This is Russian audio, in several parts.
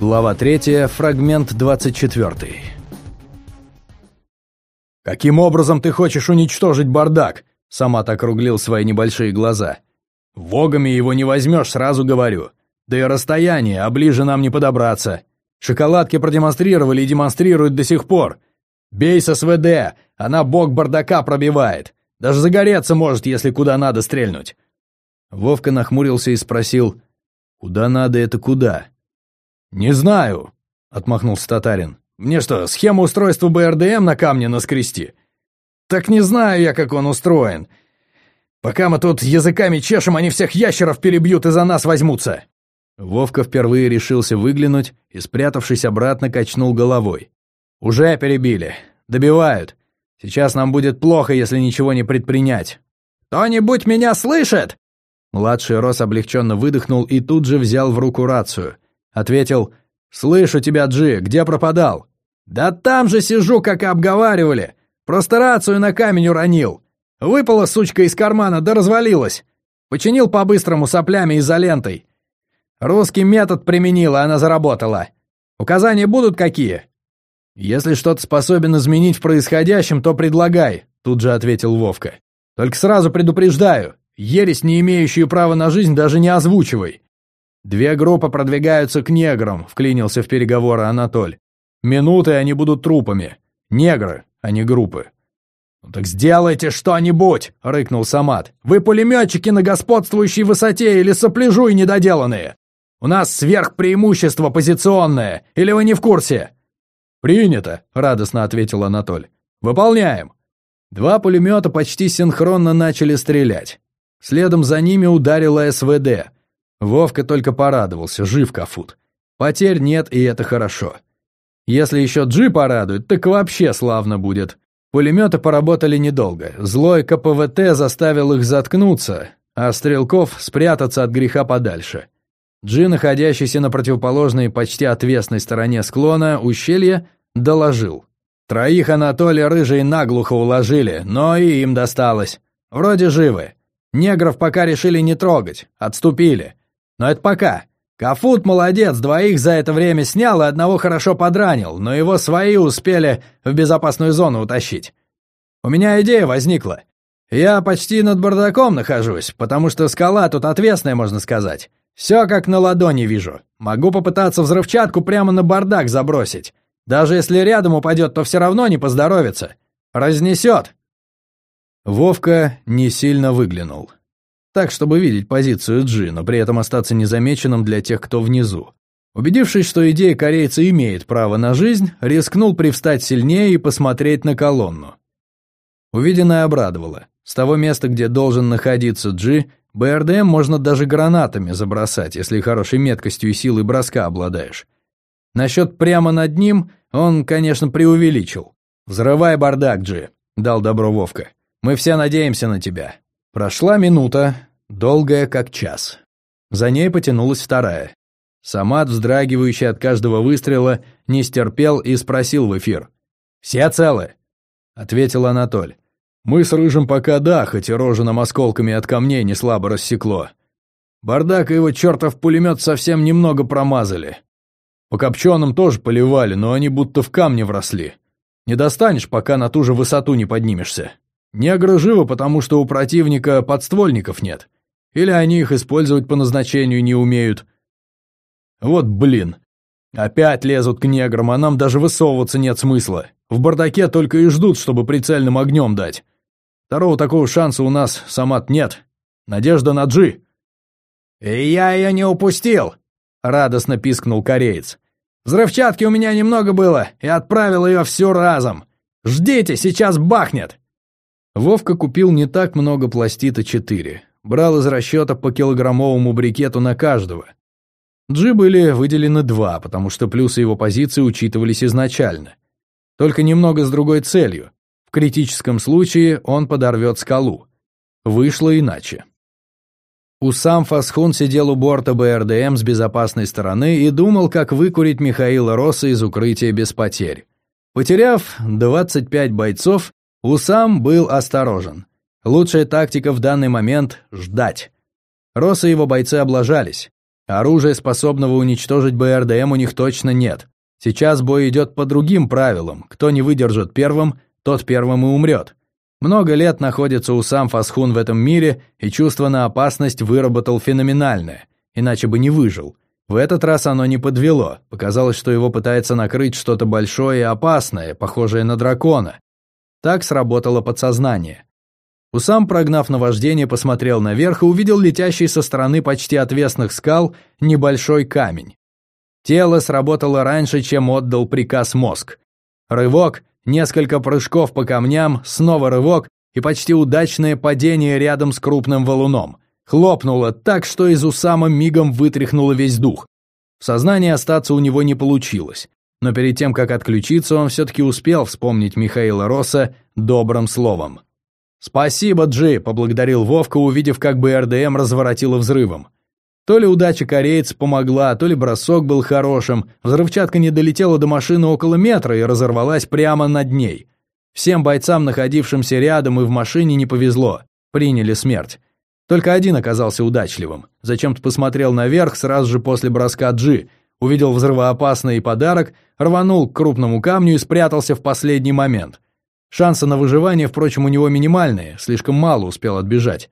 Глава 3, фрагмент 24. «Каким образом ты хочешь уничтожить бардак?» Самат округлил свои небольшие глаза. «Вогами его не возьмешь, сразу говорю. Да и расстояние, а ближе нам не подобраться. Шоколадки продемонстрировали и демонстрируют до сих пор. Бей со СВД, она бог бардака пробивает. Даже загореться может, если куда надо стрельнуть». Вовка нахмурился и спросил, «Куда надо это куда?» «Не знаю», — отмахнулся татарин. «Мне что, схему устройства БРДМ на камне наскрести?» «Так не знаю я, как он устроен. Пока мы тут языками чешем, они всех ящеров перебьют и за нас возьмутся». Вовка впервые решился выглянуть и, спрятавшись обратно, качнул головой. «Уже перебили. Добивают. Сейчас нам будет плохо, если ничего не предпринять». «Кто-нибудь меня слышит?» Младший Рос облегченно выдохнул и тут же взял в руку рацию. Ответил, «Слышу тебя, Джи, где пропадал?» «Да там же сижу, как и обговаривали. Просто рацию на камень уронил. Выпала сучка из кармана, да развалилась. Починил по-быстрому соплями изолентой. Русский метод применил, и она заработала. Указания будут какие?» «Если что-то способен изменить в происходящем, то предлагай», тут же ответил Вовка. «Только сразу предупреждаю, ересь, не имеющую права на жизнь, даже не озвучивай. «Две группы продвигаются к неграм», — вклинился в переговоры Анатоль. «Минуты они будут трупами. Негры, а не группы». «Ну так сделайте что-нибудь!» — рыкнул Самат. «Вы пулеметчики на господствующей высоте или сопляжуй недоделанные? У нас сверхпреимущество позиционное, или вы не в курсе?» «Принято», — радостно ответил Анатоль. «Выполняем». Два пулемета почти синхронно начали стрелять. Следом за ними ударила СВД — Вовка только порадовался, жив Кафут. Потерь нет, и это хорошо. Если еще Джи порадует, так вообще славно будет. Пулеметы поработали недолго. Злой КПВТ заставил их заткнуться, а Стрелков спрятаться от греха подальше. Джи, находящийся на противоположной почти отвесной стороне склона ущелья, доложил. Троих Анатолия Рыжий наглухо уложили, но и им досталось. Вроде живы. Негров пока решили не трогать, отступили. Но это пока. Кафут молодец, двоих за это время снял и одного хорошо подранил, но его свои успели в безопасную зону утащить. У меня идея возникла. Я почти над бардаком нахожусь, потому что скала тут отвесная, можно сказать. Все как на ладони вижу. Могу попытаться взрывчатку прямо на бардак забросить. Даже если рядом упадет, то все равно не поздоровится. Разнесет. Вовка не сильно выглянул так, чтобы видеть позицию Джи, но при этом остаться незамеченным для тех, кто внизу. Убедившись, что идея корейца имеет право на жизнь, рискнул привстать сильнее и посмотреть на колонну. Увиденное обрадовало. С того места, где должен находиться Джи, БРДМ можно даже гранатами забросать, если хорошей меткостью и силой броска обладаешь. Насчет прямо над ним он, конечно, преувеличил. «Взрывай бардак, Джи», — дал добро Вовка. «Мы все надеемся на тебя. Прошла минута, долгая как час. За ней потянулась вторая. Самат, вздрагивающий от каждого выстрела, не стерпел и спросил в эфир. «Все целы?» — ответил Анатоль. «Мы с Рыжим пока да, хоть и рожа нам осколками от камней не слабо рассекло. Бардак и его чертов пулемет совсем немного промазали. По копченым тоже поливали, но они будто в камни вросли. Не достанешь, пока на ту же высоту не поднимешься». Негры живы, потому что у противника подствольников нет. Или они их использовать по назначению не умеют. Вот блин. Опять лезут к неграм, а нам даже высовываться нет смысла. В бардаке только и ждут, чтобы прицельным огнем дать. Второго такого шанса у нас, Самат, нет. Надежда на Джи. «И я ее не упустил!» — радостно пискнул кореец. «Взрывчатки у меня немного было, и отправил ее всю разом. Ждите, сейчас бахнет!» Вовка купил не так много пластита-4. Брал из расчета по килограммовому брикету на каждого. Джи были выделены два, потому что плюсы его позиции учитывались изначально. Только немного с другой целью. В критическом случае он подорвет скалу. Вышло иначе. Усам Фасхун сидел у борта БРДМ с безопасной стороны и думал, как выкурить Михаила Росса из укрытия без потерь. Потеряв 25 бойцов, Усам был осторожен. Лучшая тактика в данный момент — ждать. Росс и его бойцы облажались. Оружия, способного уничтожить БРДМ, у них точно нет. Сейчас бой идет по другим правилам. Кто не выдержит первым, тот первым и умрет. Много лет находится у сам Фасхун в этом мире, и чувство на опасность выработал феноменальное, иначе бы не выжил. В этот раз оно не подвело, показалось, что его пытается накрыть что-то большое и опасное, похожее на дракона. Так сработало подсознание. Усам, прогнав наваждение, посмотрел наверх и увидел летящий со стороны почти отвесных скал небольшой камень. Тело сработало раньше, чем отдал приказ мозг. Рывок, несколько прыжков по камням, снова рывок и почти удачное падение рядом с крупным валуном. Хлопнуло так, что из Усама мигом вытряхнуло весь дух. В сознании остаться у него не получилось. Но перед тем, как отключиться, он все-таки успел вспомнить Михаила Росса добрым словом. «Спасибо, Джи», — поблагодарил Вовка, увидев, как бы РДМ разворотило взрывом. То ли удача корейца помогла, то ли бросок был хорошим, взрывчатка не долетела до машины около метра и разорвалась прямо над ней. Всем бойцам, находившимся рядом и в машине, не повезло, приняли смерть. Только один оказался удачливым. Зачем-то посмотрел наверх сразу же после броска Джи, увидел взрывоопасный подарок, рванул к крупному камню и спрятался в последний момент. Шансы на выживание, впрочем, у него минимальные, слишком мало успел отбежать.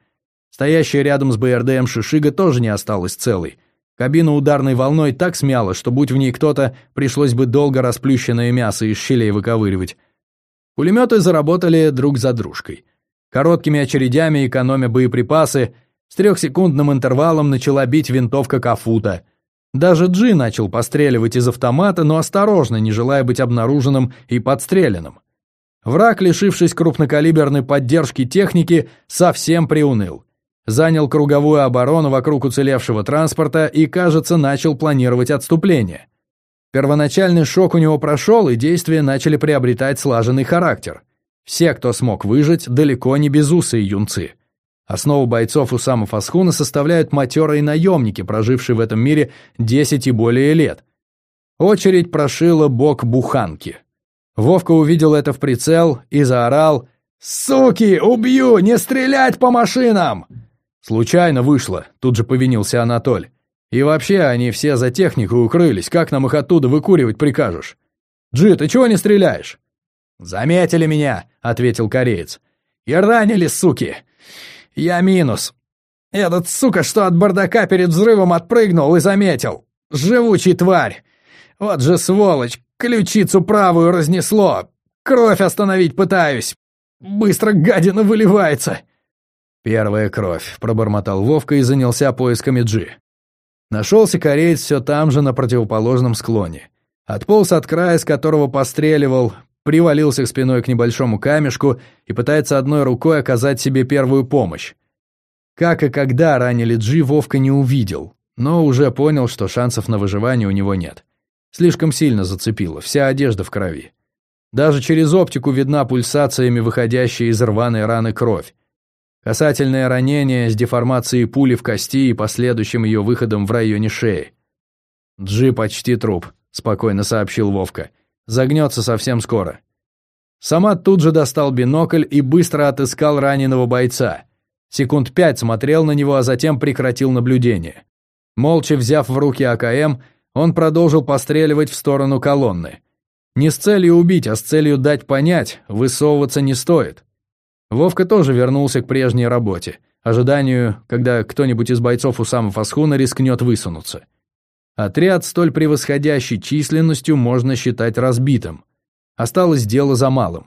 Стоящая рядом с БРДМ Шишига тоже не осталась целой. Кабину ударной волной так смяло, что будь в ней кто-то, пришлось бы долго расплющенное мясо из щелей выковыривать. Пулеметы заработали друг за дружкой. Короткими очередями, экономя боеприпасы, с трехсекундным интервалом начала бить винтовка Кафута. Даже Джи начал постреливать из автомата, но осторожно, не желая быть обнаруженным и подстреленным. Враг, лишившись крупнокалиберной поддержки техники, совсем приуныл. Занял круговую оборону вокруг уцелевшего транспорта и, кажется, начал планировать отступление. Первоначальный шок у него прошел, и действия начали приобретать слаженный характер. Все, кто смог выжить, далеко не безусые юнцы. Основу бойцов Усама Фасхуна составляют матерые наемники, прожившие в этом мире 10 и более лет. Очередь прошила бок буханки. Вовка увидел это в прицел и заорал «Суки, убью! Не стрелять по машинам!» «Случайно вышло», — тут же повинился Анатоль. «И вообще, они все за технику укрылись, как нам их оттуда выкуривать прикажешь?» «Джи, ты чего не стреляешь?» «Заметили меня», — ответил кореец. «И ранили, суки. Я минус. Этот сука, что от бардака перед взрывом отпрыгнул и заметил. Живучий тварь. Вот же сволочь, ключицу правую разнесло. Кровь остановить пытаюсь. Быстро гадина выливается». «Первая кровь», — пробормотал Вовка и занялся поисками Джи. Нашелся кореец все там же, на противоположном склоне. Отполз от края, с которого постреливал, привалился спиной к небольшому камешку и пытается одной рукой оказать себе первую помощь. Как и когда ранили Джи, Вовка не увидел, но уже понял, что шансов на выживание у него нет. Слишком сильно зацепило, вся одежда в крови. Даже через оптику видна пульсациями выходящая из рваной раны кровь. Касательное ранение с деформацией пули в кости и последующим ее выходом в районе шеи. «Джи почти труп», — спокойно сообщил Вовка. Загнется совсем скоро. Самат тут же достал бинокль и быстро отыскал раненого бойца. Секунд пять смотрел на него, а затем прекратил наблюдение. Молча взяв в руки АКМ, он продолжил постреливать в сторону колонны. Не с целью убить, а с целью дать понять, высовываться не стоит. Вовка тоже вернулся к прежней работе, ожиданию, когда кто-нибудь из бойцов у самого Фасхуна рискнет высунуться. Отряд, столь превосходящий численностью, можно считать разбитым. Осталось дело за малым